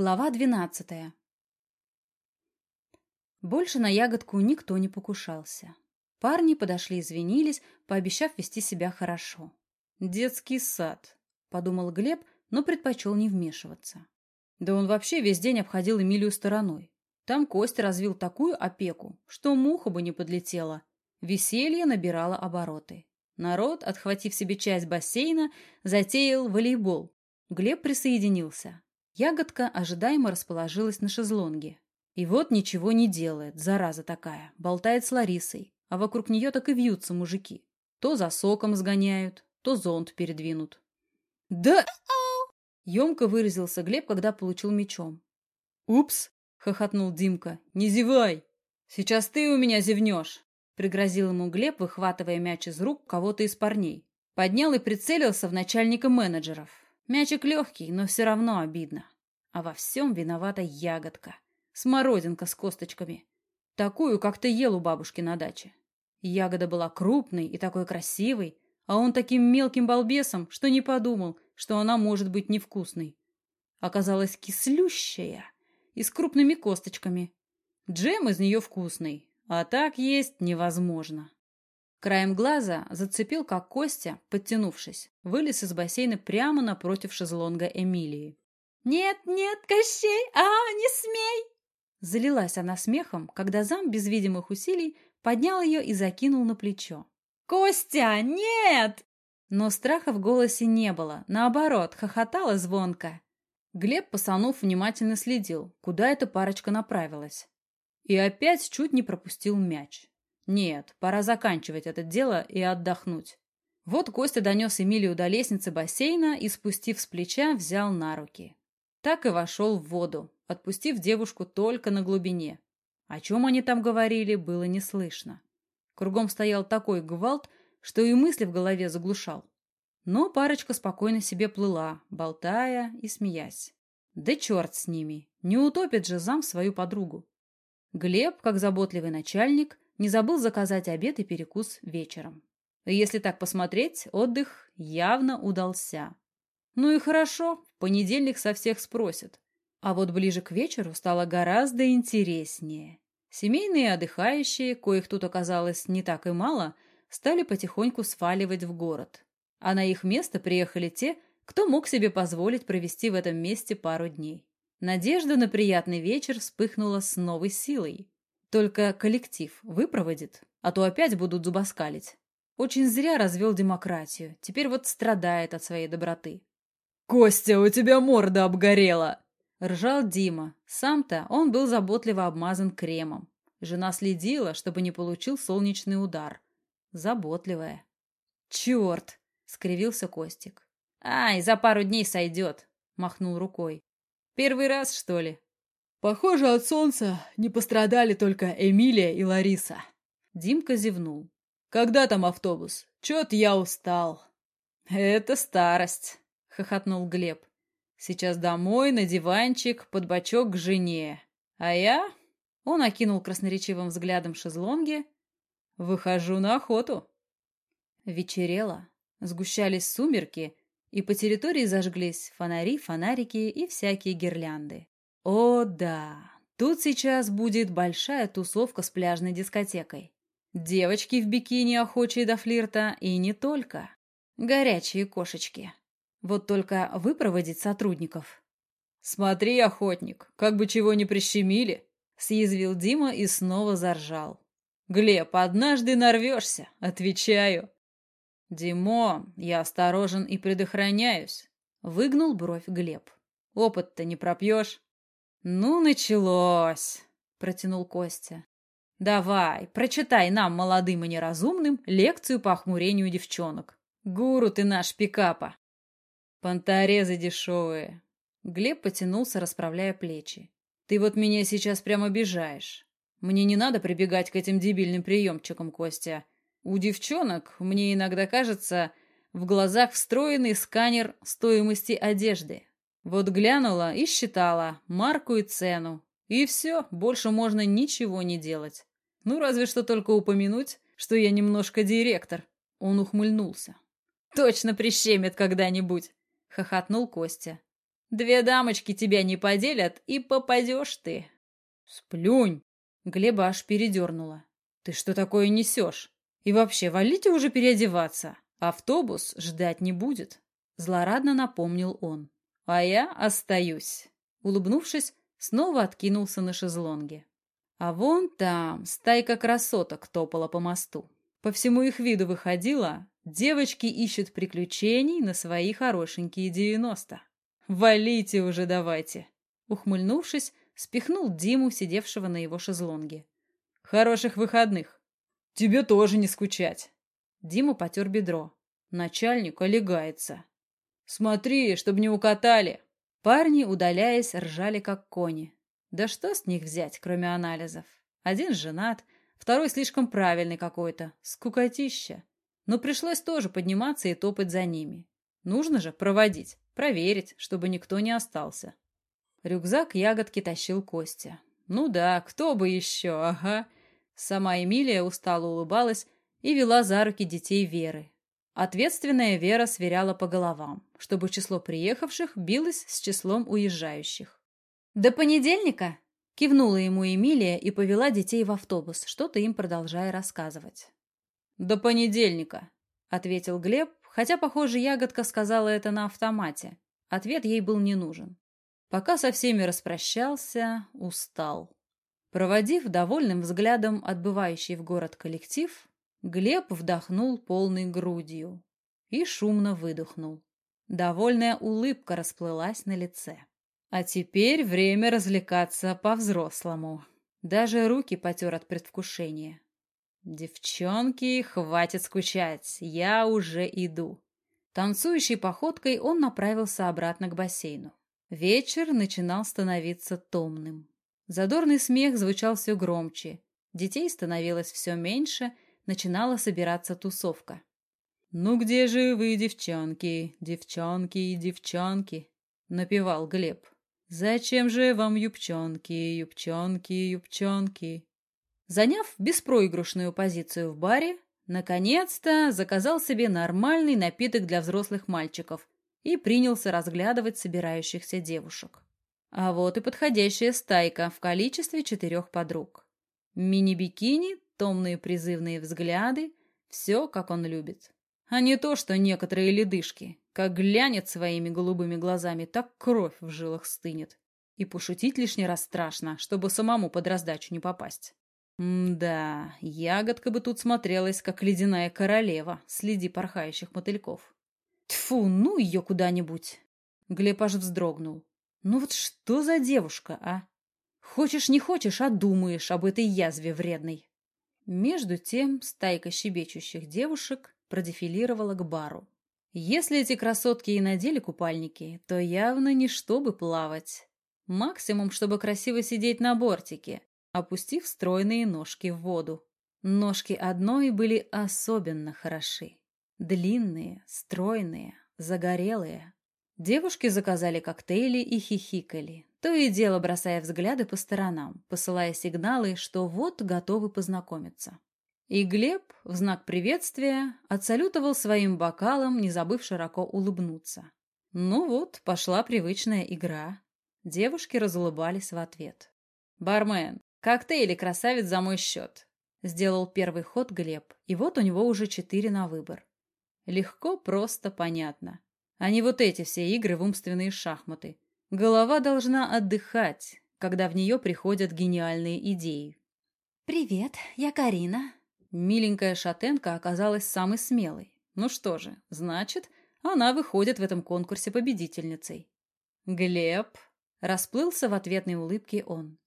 Глава двенадцатая. Больше на ягодку никто не покушался. Парни подошли извинились, пообещав вести себя хорошо. «Детский сад», — подумал Глеб, но предпочел не вмешиваться. Да он вообще весь день обходил Эмилию стороной. Там Костя развил такую опеку, что муха бы не подлетела. Веселье набирало обороты. Народ, отхватив себе часть бассейна, затеял волейбол. Глеб присоединился. Ягодка ожидаемо расположилась на шезлонге. И вот ничего не делает, зараза такая, болтает с Ларисой, а вокруг нее так и вьются мужики. То за соком сгоняют, то зонт передвинут. «Да...» — емко выразился Глеб, когда получил мечом. «Упс!» — хохотнул Димка. «Не зевай! Сейчас ты у меня зевнешь!» Пригрозил ему Глеб, выхватывая мяч из рук кого-то из парней. Поднял и прицелился в начальника менеджеров. Мячик легкий, но все равно обидно. А во всем виновата ягодка. Смородинка с косточками. Такую, как ты ел у бабушки на даче. Ягода была крупной и такой красивой, а он таким мелким балбесом, что не подумал, что она может быть невкусной. Оказалась кислющая и с крупными косточками. Джем из нее вкусный, а так есть невозможно. Краем глаза зацепил, как Костя, подтянувшись, вылез из бассейна прямо напротив шезлонга Эмилии. «Нет, нет, Кощей, а, не смей!» Залилась она смехом, когда зам без видимых усилий поднял ее и закинул на плечо. «Костя, нет!» Но страха в голосе не было, наоборот, хохотала звонко. Глеб, посанув, внимательно следил, куда эта парочка направилась. И опять чуть не пропустил мяч. Нет, пора заканчивать это дело и отдохнуть. Вот Костя донес Эмилию до лестницы бассейна и, спустив с плеча, взял на руки. Так и вошел в воду, отпустив девушку только на глубине. О чем они там говорили, было не слышно. Кругом стоял такой гвалт, что и мысли в голове заглушал. Но парочка спокойно себе плыла, болтая и смеясь. Да черт с ними, не утопит же зам свою подругу. Глеб, как заботливый начальник, не забыл заказать обед и перекус вечером. если так посмотреть, отдых явно удался. Ну и хорошо, в понедельник со всех спросят. А вот ближе к вечеру стало гораздо интереснее. Семейные отдыхающие, коих тут оказалось не так и мало, стали потихоньку сваливать в город. А на их место приехали те, кто мог себе позволить провести в этом месте пару дней. Надежда на приятный вечер вспыхнула с новой силой. Только коллектив выпроводит, а то опять будут зубоскалить. Очень зря развел демократию, теперь вот страдает от своей доброты. «Костя, у тебя морда обгорела!» Ржал Дима. Сам-то он был заботливо обмазан кремом. Жена следила, чтобы не получил солнечный удар. Заботливая. «Черт!» — скривился Костик. «Ай, за пару дней сойдет!» — махнул рукой. «Первый раз, что ли?» Похоже, от солнца не пострадали только Эмилия и Лариса. Димка зевнул. Когда там автобус? Чё-то я устал. Это старость, хохотнул Глеб. Сейчас домой, на диванчик, под бочок к жене. А я... Он окинул красноречивым взглядом шезлонги. Выхожу на охоту. Вечерело. Сгущались сумерки, и по территории зажглись фонари, фонарики и всякие гирлянды. О, да, тут сейчас будет большая тусовка с пляжной дискотекой. Девочки в бикини охочие до флирта и не только. Горячие кошечки. Вот только выпроводить сотрудников. «Смотри, охотник, как бы чего не прищемили!» Съязвил Дима и снова заржал. «Глеб, однажды нарвешься, отвечаю!» «Димо, я осторожен и предохраняюсь», — выгнул бровь Глеб. «Опыт-то не пропьешь». «Ну, началось!» — протянул Костя. «Давай, прочитай нам, молодым и неразумным, лекцию по охмурению девчонок. Гуру ты наш пикапа!» «Понторезы дешевые!» Глеб потянулся, расправляя плечи. «Ты вот меня сейчас прямо обижаешь. Мне не надо прибегать к этим дебильным приемчикам, Костя. У девчонок, мне иногда кажется, в глазах встроенный сканер стоимости одежды. Вот глянула и считала марку и цену. И все, больше можно ничего не делать. Ну, разве что только упомянуть, что я немножко директор. Он ухмыльнулся. Точно прищемит когда-нибудь, хохотнул Костя. Две дамочки тебя не поделят, и попадешь ты. Сплюнь. Глеба аж передернула. Ты что такое несешь? И вообще, валите уже переодеваться. Автобус ждать не будет. Злорадно напомнил он. А я остаюсь. Улыбнувшись, снова откинулся на шезлонге. А вон там стайка красоток топала по мосту. По всему их виду выходило, девочки ищут приключений на свои хорошенькие девяносто. «Валите уже давайте!» Ухмыльнувшись, спихнул Диму, сидевшего на его шезлонге. «Хороших выходных!» «Тебе тоже не скучать!» Дима потер бедро. Начальник олегается. «Смотри, чтобы не укатали!» Парни, удаляясь, ржали как кони. Да что с них взять, кроме анализов? Один женат, второй слишком правильный какой-то, скукотища. Но пришлось тоже подниматься и топать за ними. Нужно же проводить, проверить, чтобы никто не остался. Рюкзак ягодки тащил Костя. Ну да, кто бы еще, ага. Сама Эмилия устало улыбалась и вела за руки детей Веры. Ответственная Вера сверяла по головам, чтобы число приехавших билось с числом уезжающих. «До понедельника!» — кивнула ему Эмилия и повела детей в автобус, что-то им продолжая рассказывать. «До понедельника!» — ответил Глеб, хотя, похоже, ягодка сказала это на автомате. Ответ ей был не нужен. Пока со всеми распрощался, устал. Проводив довольным взглядом отбывающий в город коллектив, Глеб вдохнул полной грудью и шумно выдохнул. Довольная улыбка расплылась на лице. А теперь время развлекаться по-взрослому. Даже руки потер от предвкушения. Девчонки, хватит скучать, я уже иду. Танцующей походкой он направился обратно к бассейну. Вечер начинал становиться томным. Задорный смех звучал все громче. Детей становилось все меньше, начинала собираться тусовка. «Ну где же вы, девчонки, девчонки, девчонки?» — напевал Глеб. «Зачем же вам юбчонки, юбчонки, юбчонки?» Заняв беспроигрышную позицию в баре, наконец-то заказал себе нормальный напиток для взрослых мальчиков и принялся разглядывать собирающихся девушек. А вот и подходящая стайка в количестве четырех подруг. Мини-бикини, томные призывные взгляды, все, как он любит. А не то, что некоторые ледышки, как глянет своими голубыми глазами, так кровь в жилах стынет. И пошутить лишний раз страшно, чтобы самому под раздачу не попасть. М-да, ягодка бы тут смотрелась, как ледяная королева среди порхающих мотыльков. Тфу, ну ее куда-нибудь. Глеб аж вздрогнул. Ну вот что за девушка, а? Хочешь не хочешь, а думаешь об этой язве вредной. Между тем стайка щебечущих девушек продефилировала к бару. Если эти красотки и надели купальники, то явно не чтобы плавать. Максимум, чтобы красиво сидеть на бортике, опустив стройные ножки в воду. Ножки одной были особенно хороши. Длинные, стройные, загорелые. Девушки заказали коктейли и хихикали, то и дело бросая взгляды по сторонам, посылая сигналы, что вот готовы познакомиться. И Глеб в знак приветствия отсалютовал своим бокалом, не забыв широко улыбнуться. Ну вот, пошла привычная игра. Девушки разулыбались в ответ. «Бармен, коктейли красавец за мой счет!» Сделал первый ход Глеб, и вот у него уже четыре на выбор. Легко, просто, понятно. А не вот эти все игры в умственные шахматы. Голова должна отдыхать, когда в нее приходят гениальные идеи. «Привет, я Карина», Миленькая шатенка оказалась самой смелой. Ну что же, значит, она выходит в этом конкурсе победительницей. Глеб расплылся в ответной улыбке он.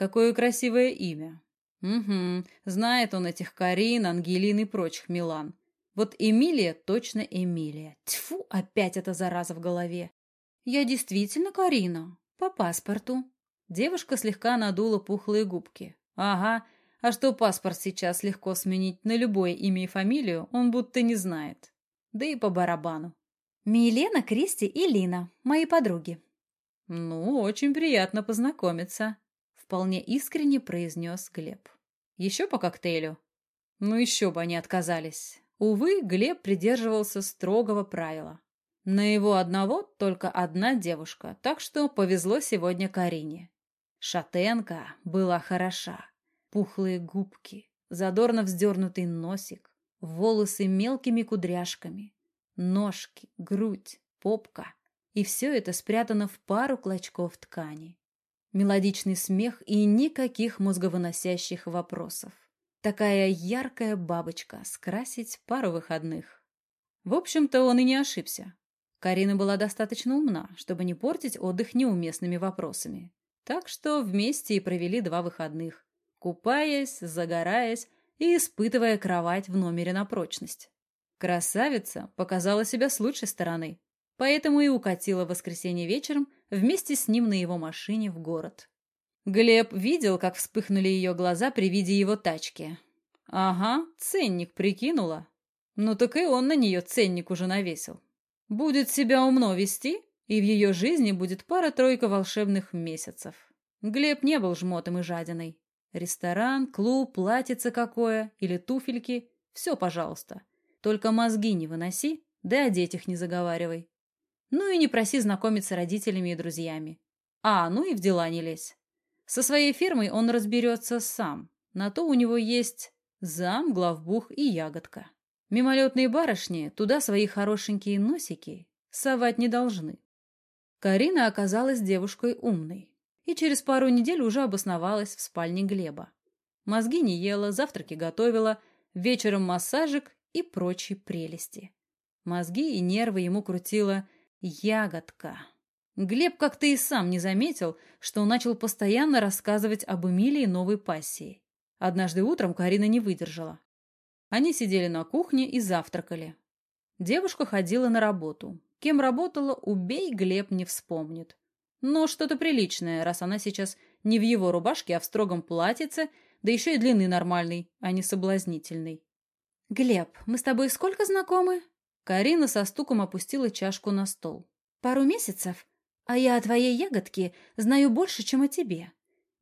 Какое красивое имя. Угу, знает он этих Карин, Ангелин и прочих Милан. Вот Эмилия точно Эмилия. Тьфу, опять эта зараза в голове. Я действительно Карина, по паспорту. Девушка слегка надула пухлые губки. Ага, а что паспорт сейчас легко сменить на любое имя и фамилию, он будто не знает. Да и по барабану. Милена, Кристи и Лина, мои подруги. Ну, очень приятно познакомиться, вполне искренне произнес Глеб. Еще по коктейлю? Ну, еще бы они отказались. Увы, Глеб придерживался строгого правила. На его одного только одна девушка, так что повезло сегодня Карине. Шатенка была хороша. Пухлые губки, задорно вздернутый носик, волосы мелкими кудряшками, ножки, грудь, попка. И все это спрятано в пару клочков ткани. Мелодичный смех и никаких мозговыносящих вопросов. Такая яркая бабочка скрасить пару выходных. В общем-то, он и не ошибся. Карина была достаточно умна, чтобы не портить отдых неуместными вопросами. Так что вместе и провели два выходных, купаясь, загораясь и испытывая кровать в номере на прочность. Красавица показала себя с лучшей стороны, поэтому и укатила в воскресенье вечером вместе с ним на его машине в город. Глеб видел, как вспыхнули ее глаза при виде его тачки. Ага, ценник прикинула. Ну так и он на нее ценник уже навесил. Будет себя умно вести, и в ее жизни будет пара-тройка волшебных месяцев. Глеб не был жмотом и жадиной. Ресторан, клуб, платьице какое или туфельки — все, пожалуйста. Только мозги не выноси, да о детях не заговаривай. Ну и не проси знакомиться родителями и друзьями. А, ну и в дела не лезь. Со своей фирмой он разберется сам. На то у него есть зам, главбух и ягодка. Мимолетные барышни туда свои хорошенькие носики совать не должны. Карина оказалась девушкой умной и через пару недель уже обосновалась в спальне Глеба. Мозги не ела, завтраки готовила, вечером массажик и прочие прелести. Мозги и нервы ему крутила ягодка. Глеб как-то и сам не заметил, что начал постоянно рассказывать об Эмилии новой пассии. Однажды утром Карина не выдержала. Они сидели на кухне и завтракали. Девушка ходила на работу. Кем работала, убей, Глеб не вспомнит. Но что-то приличное, раз она сейчас не в его рубашке, а в строгом платьице, да еще и длины нормальной, а не соблазнительной. «Глеб, мы с тобой сколько знакомы?» Карина со стуком опустила чашку на стол. «Пару месяцев? А я о твоей ягодке знаю больше, чем о тебе.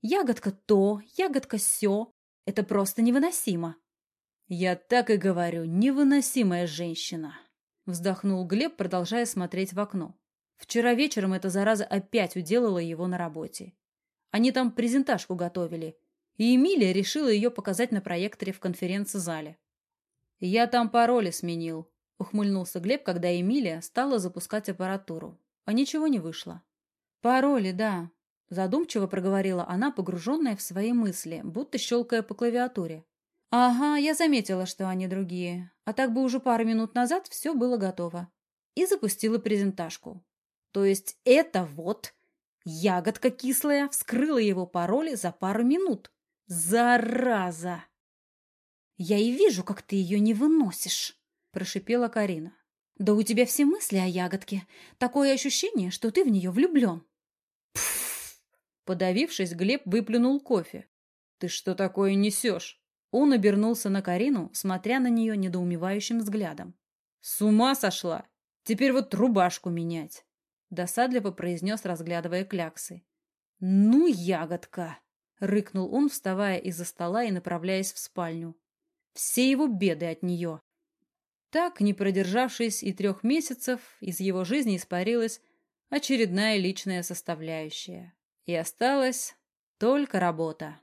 Ягодка то, ягодка сё. Это просто невыносимо. «Я так и говорю, невыносимая женщина!» Вздохнул Глеб, продолжая смотреть в окно. Вчера вечером эта зараза опять уделала его на работе. Они там презентажку готовили, и Эмилия решила ее показать на проекторе в конференц-зале. «Я там пароли сменил», — ухмыльнулся Глеб, когда Эмилия стала запускать аппаратуру. А ничего не вышло. «Пароли, да», — задумчиво проговорила она, погруженная в свои мысли, будто щелкая по клавиатуре. «Ага, я заметила, что они другие. А так бы уже пару минут назад все было готово». И запустила презентажку. То есть это вот ягодка кислая вскрыла его пароли за пару минут. Зараза! «Я и вижу, как ты ее не выносишь», – прошипела Карина. «Да у тебя все мысли о ягодке. Такое ощущение, что ты в нее влюблен». Пф! Подавившись, Глеб выплюнул кофе. «Ты что такое несешь?» Он обернулся на Карину, смотря на нее недоумевающим взглядом. «С ума сошла! Теперь вот рубашку менять!» Досадливо произнес, разглядывая кляксы. «Ну, ягодка!» — рыкнул он, вставая из-за стола и направляясь в спальню. «Все его беды от нее!» Так, не продержавшись и трех месяцев, из его жизни испарилась очередная личная составляющая. И осталась только работа.